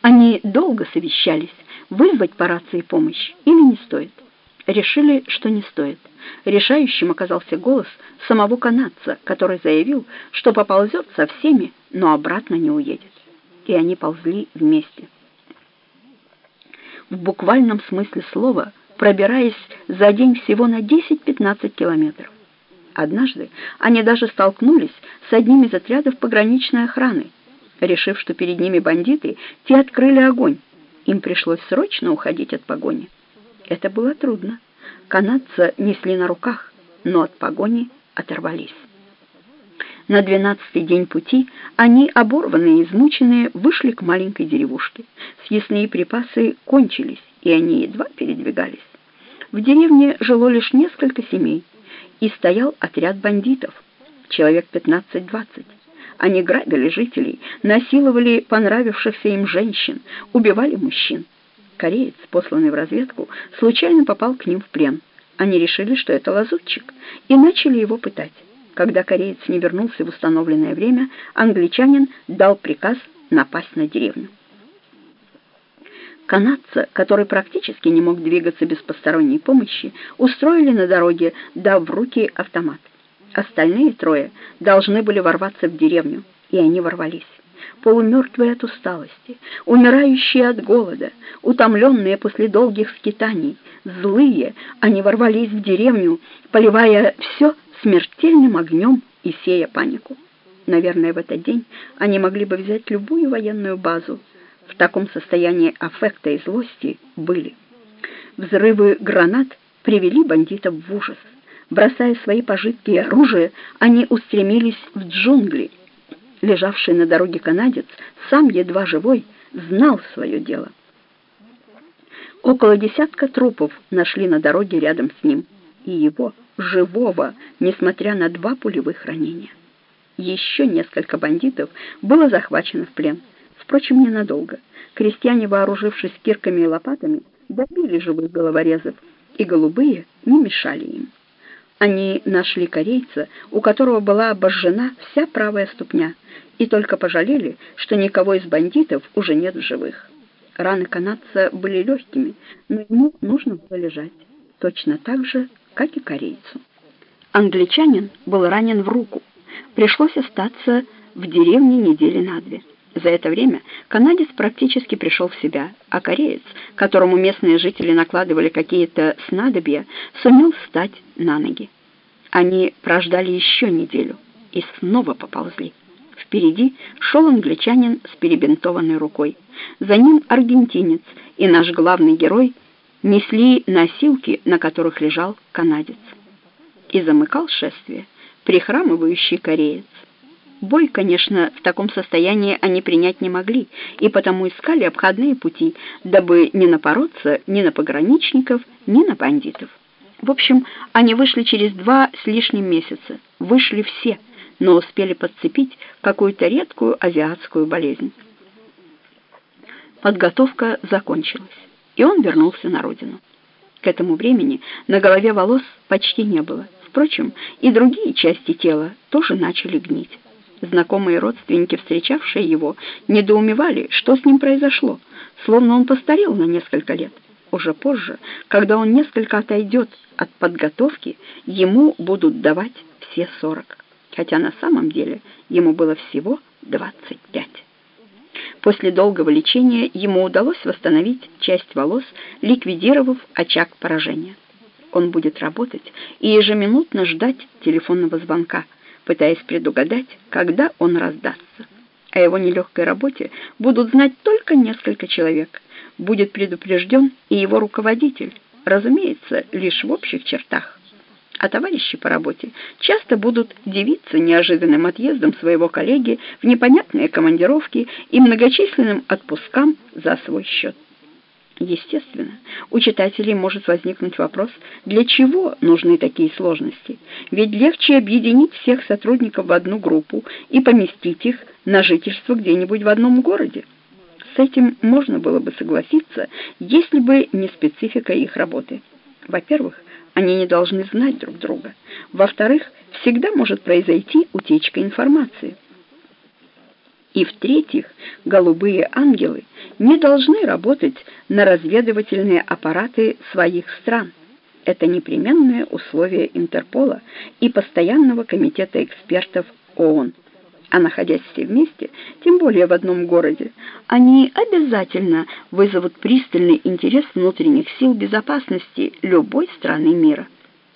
Они долго совещались, вызвать по рации помощь или не стоит. Решили, что не стоит. Решающим оказался голос самого канадца, который заявил, что поползет со всеми, но обратно не уедет. И они ползли вместе. В буквальном смысле слова, пробираясь за день всего на 10-15 километров. Однажды они даже столкнулись с одним из отрядов пограничной охраны. Решив, что перед ними бандиты, те открыли огонь. Им пришлось срочно уходить от погони. Это было трудно. Канадца несли на руках, но от погони оторвались. На двенадцатый день пути они, оборванные и измученные, вышли к маленькой деревушке. Съестные припасы кончились, и они едва передвигались. В деревне жило лишь несколько семей и стоял отряд бандитов, человек 15-20. Они грабили жителей, насиловали понравившихся им женщин, убивали мужчин. Кореец, посланный в разведку, случайно попал к ним в плен. Они решили, что это лазутчик, и начали его пытать. Когда кореец не вернулся в установленное время, англичанин дал приказ напасть на деревню. Канадца, который практически не мог двигаться без посторонней помощи, устроили на дороге, дав в руки автомат. Остальные трое должны были ворваться в деревню, и они ворвались. Полумертвые от усталости, умирающие от голода, утомленные после долгих скитаний, злые, они ворвались в деревню, поливая все смертельным огнем и сея панику. Наверное, в этот день они могли бы взять любую военную базу, в таком состоянии аффекта и злости были. Взрывы гранат привели бандитов в ужас. Бросая свои пожитки и оружие, они устремились в джунгли. Лежавший на дороге канадец, сам едва живой, знал свое дело. Около десятка трупов нашли на дороге рядом с ним, и его, живого, несмотря на два пулевых ранения. Еще несколько бандитов было захвачено в плен впрочем, ненадолго. Крестьяне, вооружившись кирками и лопатами, добили живых головорезов, и голубые не мешали им. Они нашли корейца, у которого была обожжена вся правая ступня, и только пожалели, что никого из бандитов уже нет в живых. Раны канадца были легкими, но ему нужно было лежать, точно так же, как и корейцу. Англичанин был ранен в руку. Пришлось остаться в деревне недели на две. За это время канадец практически пришел в себя, а кореец, которому местные жители накладывали какие-то снадобья, сумел встать на ноги. Они прождали еще неделю и снова поползли. Впереди шел англичанин с перебинтованной рукой. За ним аргентинец и наш главный герой несли носилки, на которых лежал канадец. И замыкал шествие прихрамывающий кореец. Бой, конечно, в таком состоянии они принять не могли, и потому искали обходные пути, дабы не напороться ни на пограничников, ни на бандитов. В общем, они вышли через два с лишним месяца. Вышли все, но успели подцепить какую-то редкую азиатскую болезнь. Подготовка закончилась, и он вернулся на родину. К этому времени на голове волос почти не было. Впрочем, и другие части тела тоже начали гнить. Знакомые родственники, встречавшие его, недоумевали, что с ним произошло, словно он постарел на несколько лет. Уже позже, когда он несколько отойдет от подготовки, ему будут давать все сорок, хотя на самом деле ему было всего двадцать пять. После долгого лечения ему удалось восстановить часть волос, ликвидировав очаг поражения. Он будет работать и ежеминутно ждать телефонного звонка – пытаясь предугадать, когда он раздастся. О его нелегкой работе будут знать только несколько человек. Будет предупрежден и его руководитель, разумеется, лишь в общих чертах. А товарищи по работе часто будут дивиться неожиданным отъездом своего коллеги в непонятные командировки и многочисленным отпускам за свой счет. Естественно, у читателей может возникнуть вопрос, для чего нужны такие сложности? Ведь легче объединить всех сотрудников в одну группу и поместить их на жительство где-нибудь в одном городе. С этим можно было бы согласиться, если бы не специфика их работы. Во-первых, они не должны знать друг друга. Во-вторых, всегда может произойти утечка информации. И в-третьих, голубые ангелы не должны работать на разведывательные аппараты своих стран. Это непременное условие Интерпола и Постоянного комитета экспертов ООН. А находясь все вместе, тем более в одном городе, они обязательно вызовут пристальный интерес внутренних сил безопасности любой страны мира.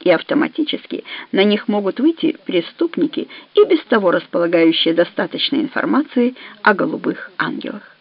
И автоматически на них могут выйти преступники и без того располагающие достаточной информацией о голубых ангелах.